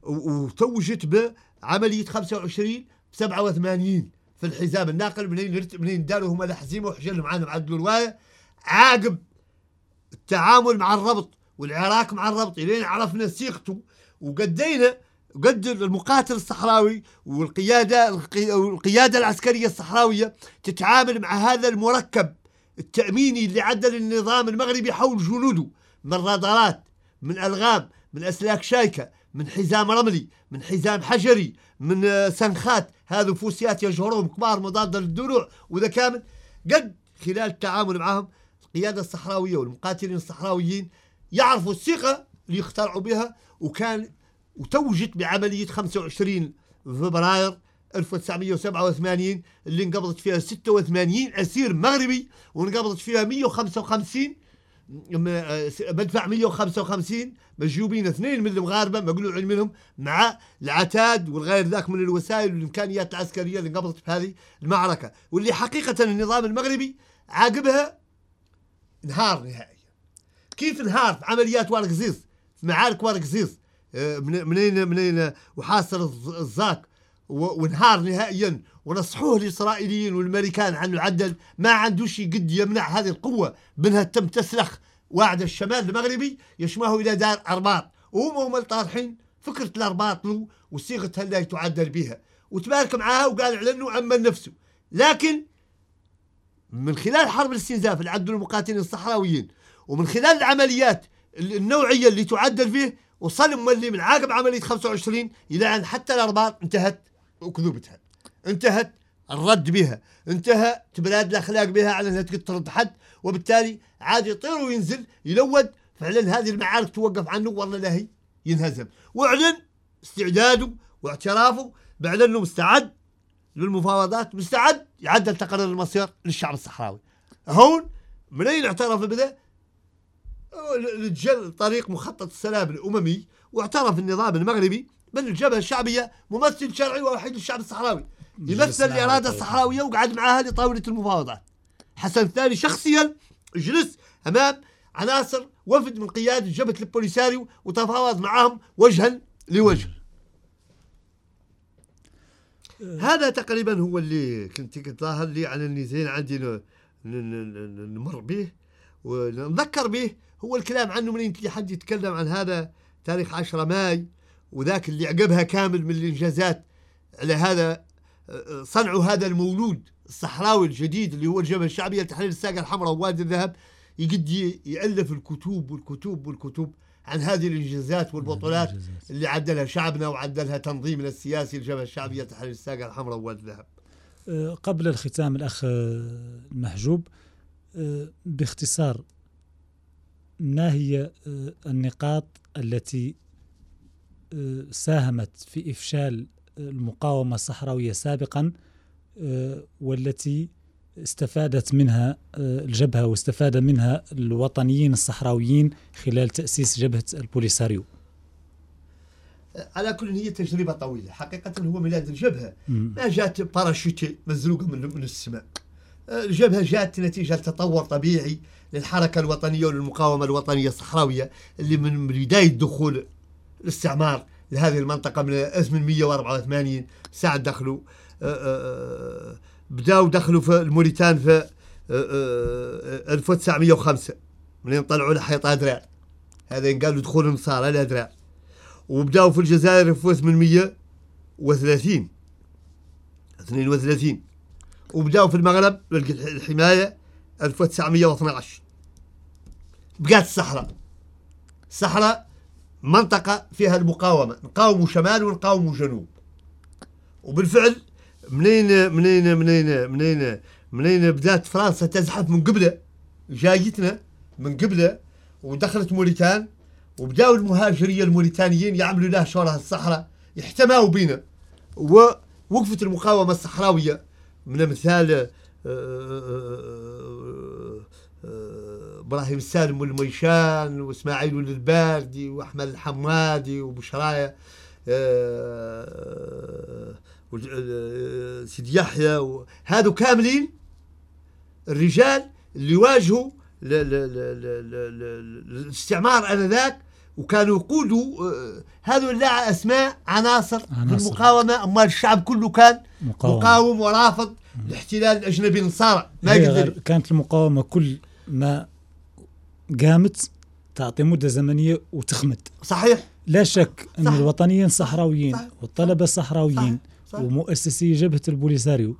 C: وتوجت بعملية 25 87 في الحزام الناقل منين منين داروا هم الحزيمة وحجلهم عنهم عدلوا الرواية عاقب التعامل مع الربط والعراك مع الربط لين عرفنا سيقته. وقدينا قد المقاتل الصحراوي والقيادة القيادة العسكرية الصحراوية تتعامل مع هذا المركب التأميني اللي عدل النظام المغربي حول جنوده من رادارات من ألغام من أسلاك شايكة من حزام رملي من حزام حجري من سنخات. هذا فوسيات يجهرهم كبار مضادة للدروع وذا كامل. قد خلال التعامل معهم القيادة الصحراوية والمقاتلين الصحراويين يعرفوا الثقة اللي يخترعوا بها وكان وتوجت بعملية 25 فبراير 1987 اللي انقبضت فيها 86 أسير مغربي وانقبضت فيها 155 مدفع 155 مجيوبين اثنين من المغاربة مقلوع منهم مع العتاد والغير ذاك من الوسائل والإمكانيات العسكرية اللي انقبضت في هذه المعركة. واللي حقيقة النظام المغربي عاقبها انهار نهائيا. كيف انهار؟ في عمليات ورق زيز في معارك ورق زيز. آه، منين منين؟ وحاصر الزاك وانهار نهائيا ونصحوه الإسرائيليين والأمريكان عنه عدل ما عندوش قد يمنع هذه القوة بانها تم تسلخ واعد الشمال المغربي يشمه إلى دار أرباط. وهم هم طارحين فكرة الأرباط له وصيغتها اللي تعدل بها. وتبارك معاها وقال إعلنوا عمن نفسه. لكن من خلال حرب الاستنزاف اللي عدوا المقاتلين الصحراويين ومن خلال العمليات النوعية اللي تعدل فيه وصل مولي من عاقب عملية 25 إلى أن حتى الارباط انتهت اكذوبتها انتهت الرد بها. انتهى تبراد الاخلاق بها على أنها ترد حد وبالتالي عاد يطير وينزل يلود. فعلا هذه المعارك توقف عنه والله لا هي ينهزم. وأعلن استعداده واعترافه. بعد أنه مستعد للمفاوضات مستعد يعدل تقرير المصير للشعب الصحراوي. هون منين اعترف بذا؟ لجل طريق مخطط السلام الأممي واعترف النظام المغربي بأن الجبهة الشعبية ممثل شرعي ووحيد للشعب الصحراوي. يمثل الإرادة الصحراوية وقعد معها لطاولة المفاوضات حسن الثاني شخصيا جلس أمام عناصر وفد من قيادة جبهة البوليساريو وتفاوض معهم وجها لوجه. هذا تقريبا هو اللي كنت ظاهر لي على اني زين عندي نمر به ونذكر به هو الكلام عنه من حد يتكلم عن هذا تاريخ 10 ماي وذاك اللي عقبها كامل من الإنجازات على هذا صنعوا هذا المولود الصحراوي الجديد اللي هو الجبهه الشعبيه لتحرير الساقة الحمراء ووادي الذهب يقد يألف الكتب والكتب والكتب عن هذه الإنجازات والبطولات اللي عدلها شعبنا وعدلها تنظيمنا السياسي الجبهه الشعبيه لتحرير الساقة الحمراء ووادي الذهب.
B: أه، قبل الختام الأخ المحجوب أه، باختصار ما هي أه، النقاط التي ساهمت في إفشال المقاومة الصحراوية سابقا آه، والتي استفادت منها آه، الجبهة واستفاد منها الوطنيين الصحراويين خلال تأسيس جبهة البوليساريو؟
C: على كل هي تجربة طويلة. حقيقة هو ميلاد الجبهة. ما جات باراشوتي مزروقة من, من السماء. آه، الجبهة جات نتيجة تطور طبيعي للحركة الوطنية وللمقاومة الوطنية الصحراوية اللي من بداية دخول الاستعمار لهذه المنطقة من 1884 ساعة دخلوا آه، آه، بداوا دخلوا في الموريتان في 1905 آه، منين طلعوا لحيط أدرع. هذا ينقال دخول النصارى الأدرع وبداوا في الجزائر في 1830 32 وبداوا في المغرب الحماية 1912 بقات الصحراء. الصحراء منطقة فيها المقاومة نقاوموا شمال ونقاوموا جنوب. وبالفعل منين منين منين منين منين بدات فرنسا تزحف من قبله؟ جايتنا من قبله ودخلت موريتان وبداوا المهاجريه الموريتانيين يعملوا له شورى الصحراء يحتموا بينا. ووقفت المقاومة الصحراوية. من مثال آه، آه، آه، إبراهيم السالم والميشان وإسماعيل الباردي وأحمد الحمادي وبشراية سيدي يحيى هذو كاملين الرجال اللي واجهوا الاستعمار آنذاك وكانوا يقودوا آه، هذو لا أسماء عناصر, عناصر. في المقاومة امال الشعب كله كان مقاوم, مقاوم ورافض الاحتلال الأجنبي النصارى
B: ما يقدر كانت المقاومة كل ما قامت تعطي مدة زمنية وتخمد
C: صحيح
B: لا شك أن صحيح. الوطنيين صحراويين صحيح. والطلبة. صحيح. ومؤسسي جبهة البوليساريو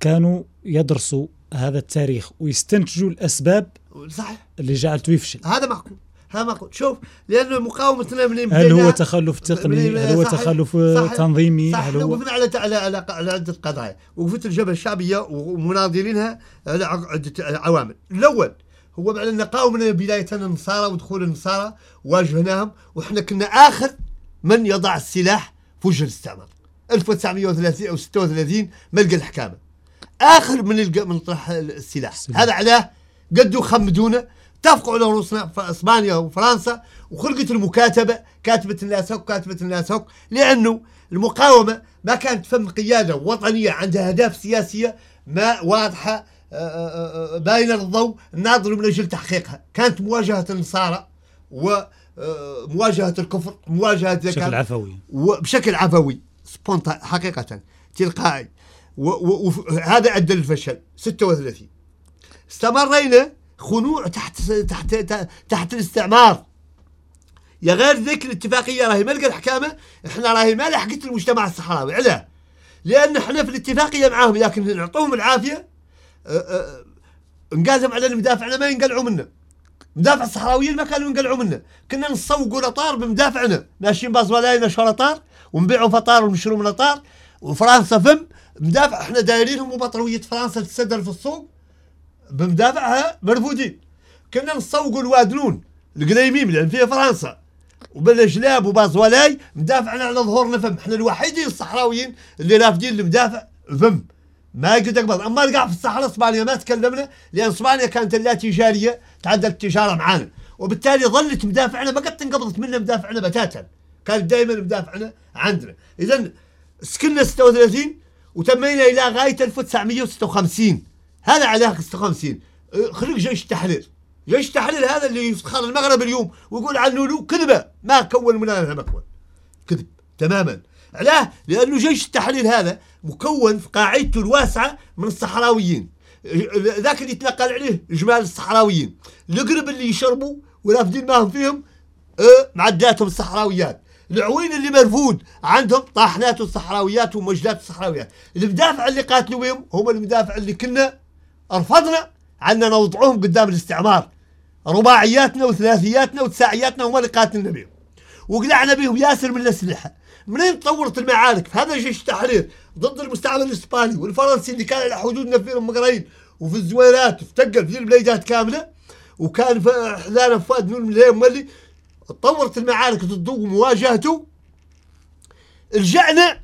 B: كانوا يدرسوا هذا التاريخ ويستنتجوا الأسباب
C: صحيح
B: اللي جعلته يفشل
C: هذا معقول معقول شوف لأنه مقاومتنا من
B: هل هو تخلف تقني؟ هل هو تخلف صحيح. تنظيمي؟
C: صحيح. هل هو؟ وقفنا على على على, على عدة قضايا. وقفت الجبهه الشعبيه ومناضلينها على عدة عوامل. الأول هو بعد قاومنا بداية النصارى ودخول النصارى واجهناهم وإحنا كنا آخر من يضع السلاح في وجه الاستعمار. 1930 أو 36 ملقى الحكامه آخر من من طرح السلاح. السلاح. هذا علاه قدوا خمدونا اتفقوا على روسنا في إسبانيا وفرنسا وخلقت المكاتبة كاتبة الناس هوك كاتبة الناس هوك لأنه المقاومة ما كانت فم قيادة وطنية عندها أهداف سياسية ما واضحة آه، آه، آه، باينه للضوء الناظر من أجل تحقيقها. كانت مواجهة النصارى ومواجهه الكفر مواجهة
B: بشكل عفوي.
C: وبشكل عفوي سبونتا حقيقة تلقائي. وهذا أدى للفشل 36 استمرينا خنوع تحت تحت تحت الاستعمار. يا غير ذيك الاتفاقيه راهي ملقى الحكامة إحنا راهي ما لحقت المجتمع الصحراوي علاه لأن إحنا في الاتفاقية معاهم لكن نعطوهم العافية أه، أه، نقازم على المدافعنا ما ينقلعوا منا مدافع الصحراويين ما كانوا ينقلعوا منا كنا نسوقوا الأطار بمدافعنا. ماشيين باصولاينا نشر أطار ونبيعوا فطار ونشروا من أطار. وفرنسا فم مدافع إحنا دايرينهم وبطرويه فرنسا تتصدر في السوق. بمدافعها مرفوضين كنا نسوقوا الوادنون القليميم لأن فيها فرنسا. وبالجلاب وبازولاي مدافعنا على ظهورنا فم إحنا الوحيدين الصحراويين اللي رافدين المدافع فم ما يقدر يقبل أما رجع في الصحراء إسبانيا ما تكلمنا لأن إسبانيا كانت لا تجارية تعدل التجارة معانا. وبالتالي ظلت مدافعنا ما قد انقبضت منا مدافعنا بتاتا. كانت دائما مدافعنا عندنا. اذا سكننا 36 وتمينا إلى غاية 1956 هذا على 56 أه، خلق جيش التحرير. جيش التحرير هذا اللي يفخر المغرب اليوم ويقول عنه له كذبه ما كون من مكون كذب تماما. علاه لأنه جيش التحرير هذا مكون في قاعدته الواسعة من الصحراويين. ذاك اللي يتنقل عليه جمال الصحراويين. القرب اللي يشربوا ورافدين معهم فيهم أه معداتهم الصحراويات. العوين اللي مرفوض عندهم طاحنات الصحراويات ومجدات الصحراويات. المدافع اللي قاتلوا بهم هم المدافع اللي كنا رفضنا عنا نوضعوهم قدام الاستعمار. رباعياتنا وثلاثياتنا وتساعياتنا هم اللي قاتلنا بهم وقلعنا بهم ياسر من الأسلحة. منين تطورت المعارك؟ في هذا جيش التحرير ضد المستعمر الإسباني والفرنسي اللي كان على حدودنا في المقرين وفي الزويرات وفي تقل في البليدات كاملة. وكان في حذانا فؤاد نور ملي تطورت المعارك ضده ومواجهته. رجعنا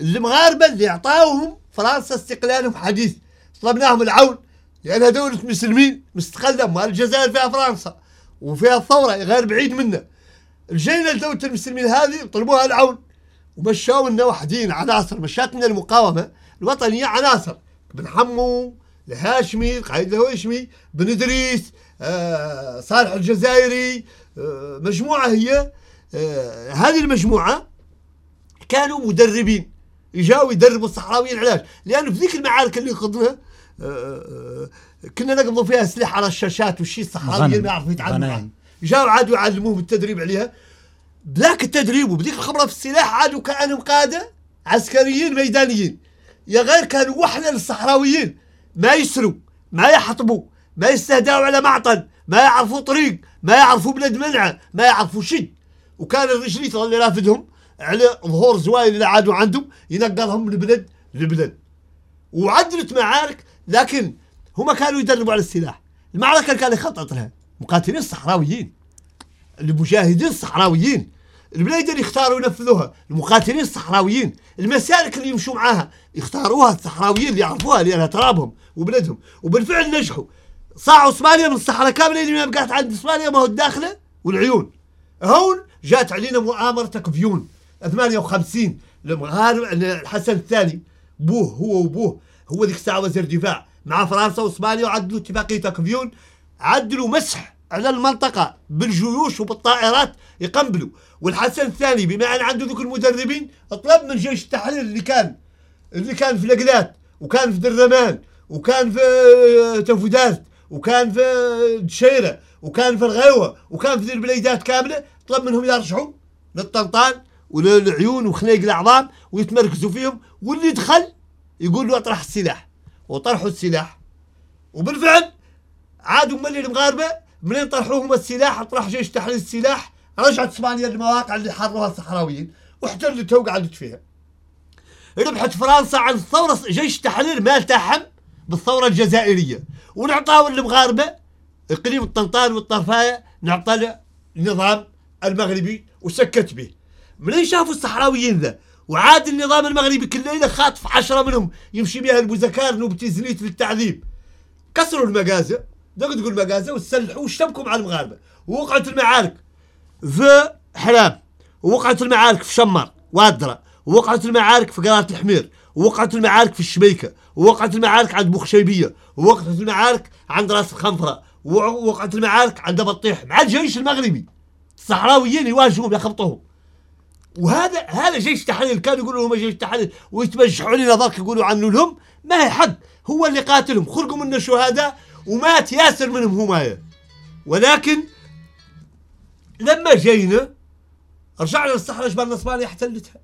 C: المغاربه اللي اعطاوهم فرنسا استقلالهم حديث. طلبناهم العون. لانها دوله مسلمين مستقله مال الجزائر فيها فرنسا وفيها الثورة غير بعيد منا. جينا لدوله المسلمين هذه طلبوها العون ومشاو لنا وحدين عناصر مشاتنا المقاومة الوطنية عناصر بن حمو الهاشمي القائد الهاشمي بن إدريس آه صالح الجزائري آه مجموعة هي. آه هذه المجموعة كانوا مدربين يجاوا يدربوا الصحراويين علاش؟ لأنه في ذيك المعارك اللي خضناها كنا نقبضوا فيها أسلحة على الشاشات والشيء الصحراويين ما يعرفوا يتعلموا. جاوا عادوا يعلموهم التدريب عليها. بذاك التدريب وبذيك الخبرة في السلاح عادوا كانهم قادة عسكريين ميدانيين. يا غير كانوا وحنا للصحراويين ما يسروا ما يحطبوا ما يستهدوا على معطل ما يعرفوا طريق ما يعرفوا بلد منعة ما يعرفوا شد وكان الرجليت اللي رافدهم على ظهور زوايا اللي عادوا عندهم ينقلهم من بلد لبلد. وعدلت معارك لكن هم كانوا يدربوا على السلاح. المعركة اللي كان يخطط لها مقاتلين الصحراويين المجاهدين الصحراويين البلاد اللي يختاروا ينفذوها المقاتلين الصحراويين المسالك اللي يمشوا معاها يختاروها الصحراويين اللي يعرفوها لأنها ترابهم وبلدهم. وبالفعل نجحوا. صاعوا صوماليا من الصحراء كاملة اللي ما بقات عند صوماليا ما هو الداخلة والعيون. هون جات علينا مؤامرة كفيون 58 لما الحسن الثاني. بوه هو وبوه. هو ذيك الساعة وزير دفاع. مع فرنسا وصوماليا وعدلوا اتفاقية كفيون عدلوا مسح على المنطقة بالجيوش وبالطائرات يقنبلوا. والحسن الثاني بما أن عنده ذوك المدربين طلب من جيش التحرير اللي كان اللي كان في لقلات وكان في درمان وكان في تفودات وكان في دشيرة وكان في الغيوة وكان في البليدات كاملة. طلب منهم يرجعوا للطنطان وللعيون وخليق الأعظام ويتمركزوا فيهم واللي دخل يقول له اطرح السلاح. وطرحوا السلاح. وبالفعل عادوا ملي المغاربة منين طرحوهم السلاح؟ طرح جيش تحرير السلاح رجعت إسبانيا المواقع اللي حرروها الصحراويين واحتلتها وقعدت فيها ربحت فرنسا عن الثورة جيش التحرير ما التحم بالثورة الجزائرية. ونعطاو المغاربة إقليم الطنطان والطرفاية نعطى النظام المغربي وسكت به. منين شافوا الصحراويين ذا؟ وعاد النظام المغربي كل ليله خاطف عشرة منهم يمشي بها البوزكار نوبتي زنيت للتعذيب. كسروا المجازر تقدر تقول مجازر وسلحوا واشتبكوا مع المغاربة. ووقعت المعارك في حلاب ووقعت المعارك في شمر وادرة. ووقعت المعارك في قناة الحمير. ووقعت المعارك في الشبيكة. ووقعت المعارك عند بوخشيبية ووقعت المعارك عند راس الخنفرة. ووقعت المعارك عند بطيح. مع الجيش المغربي. الصحراويين يواجهوهم يخبطوهم. وهذا هذا جيش التحرير كانوا يقولوا لهم جيش التحرير ويتبجحوا لنا ذاك يقولوا عنه لهم. ما هي حد؟ هو اللي قاتلهم. خرجوا من الشهداء ومات ياسر منهم هماية ولكن لما جينا رجعنا للصحراء جبالنا اسبانيا احتلتها.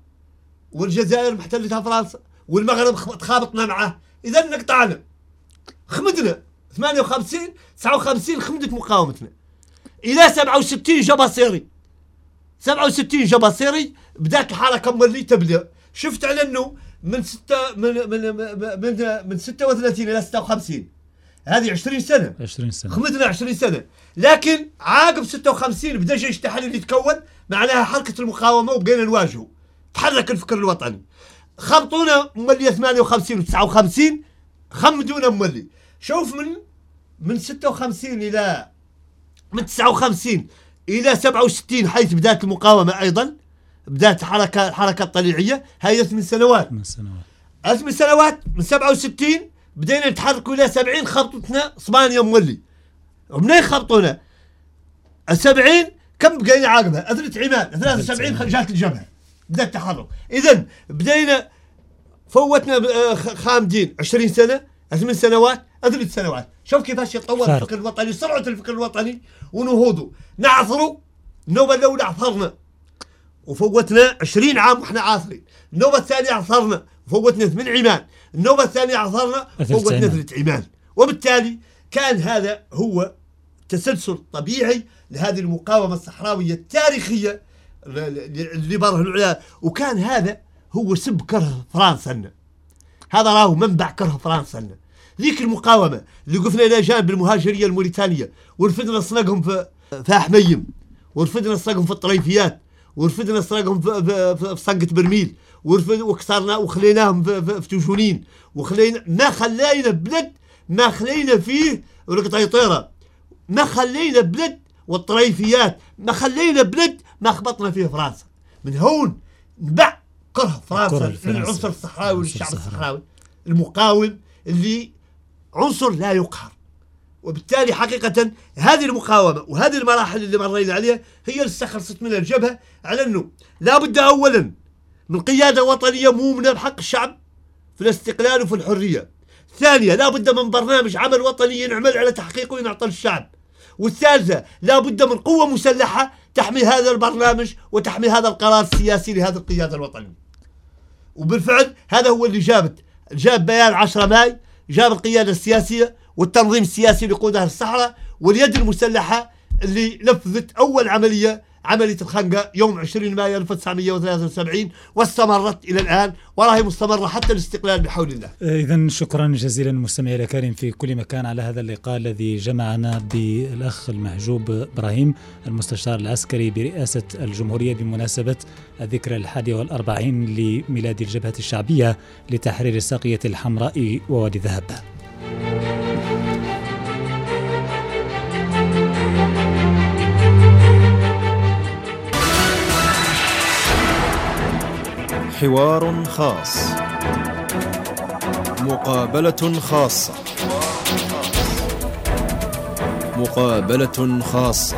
C: والجزائر محتلتها فرنسا والمغرب تخابطنا معه. اذا نقطعنا. خمدنا. 58 59 خمدت مقاومتنا. إلى 67 جا بصيري 67 جا بصيري بدات الحركه مولي تبلغ شفت على إنه من ستة من من من من 36 إلى 56 هذه 20 سنة.
B: 20 سنة.
C: خمدنا 20 سنة. لكن عقب 56 بدا جيش التحرير يتكون معناها حركة المقاومة وبقينا نواجهه. تحرك الفكر الوطني. خبطونا مولي 58 و 59 خمدونا مولي. شوف من من 56 إلى من 59 إلى 67 حيث بدأت المقاومة أيضا بدأت حركه الحركه الطليعيه هاي ثمان سنوات.
B: من سنوات.
C: ثمان سنوات من 67 بدينا نتحركوا إلى 70 خبطتنا اسبانيا مولي ومنين خبطونا؟ ال 70 كم بقينا عاقبها؟ أثنت عماد 73 جات الجبهة. بدا التحرك. اذا بدينا فوتنا آه، خامدين. 20 سنة ثمان سنوات ثلاث سنوات. شوف كيفاش يتطور الفكر الوطني سرعة الفكر الوطني ونهوضه نعثروا النوبه الاولى عثرنا وفوتنا 20 عام وإحنا عاثرين. النوبه الثانية عثرنا وفوتنا ثمان عمان النوبه الثانية عثرنا وفوتنا ثلاث عمان وبالتالي كان هذا هو تسلسل طبيعي لهذه المقاومة الصحراوية التاريخية اللي بره العلا وكان هذا هو سب كره فرنسا هذا راهو منبع كره فرنسا ذيك المقاومة اللي وقفنا إلى جانب المهاجرية الموريتانية ورفدنا صنقهم في في حميم ورفدنا صنقهم في الطريفيات ورفدنا صنقهم في, في, في, صنقة برميل ورفد وكسرنا وخليناهم في, في, في توجونين وخلينا ما خلينا بلد ما خلينا فيه القطيطيرة ما خلينا بلد والطريفيات ما خلينا بلد ما خبطنا فيه فرنسا. من هون نبع كره فرنسا للعنصر الصحراوي والشعب الصحراوي المقاوم اللي عنصر لا يقهر. وبالتالي حقيقة هذه المقاومة وهذه المراحل اللي مرينا عليها هي اللي استخلصت منها الجبهة على أنه لا بد أولا من قيادة وطنية مؤمنة بحق الشعب في الاستقلال وفي الحرية. ثانية لا بد من برنامج عمل وطني ينعمل على تحقيقه وينعطى للشعب. والثالثة لا بد من قوة مسلحة تحمي هذا البرنامج وتحمي هذا القرار السياسي لهذه القيادة الوطنية. وبالفعل هذا هو اللي جابت جاب بيان 10 ماي جاب القيادة السياسية والتنظيم السياسي اللي قودها الصحراء واليد المسلحة اللي نفذت أول عملية عملية الخنقة يوم 20 مايو 1973 واستمرت إلى الآن وراهي مستمرة حتى الاستقلال بحول الله.
B: إذا شكرا جزيلا مستمعي الكريم في كل مكان على هذا اللقاء الذي جمعنا بالأخ المحجوب إبراهيم المستشار العسكري برئاسة الجمهورية بمناسبة الذكرى الحادية والأربعين لميلاد الجبهة الشعبية لتحرير الساقية الحمراء ووادي ذهب.
A: حوار خاص. مقابلة خاصة. مقابلة خاصة.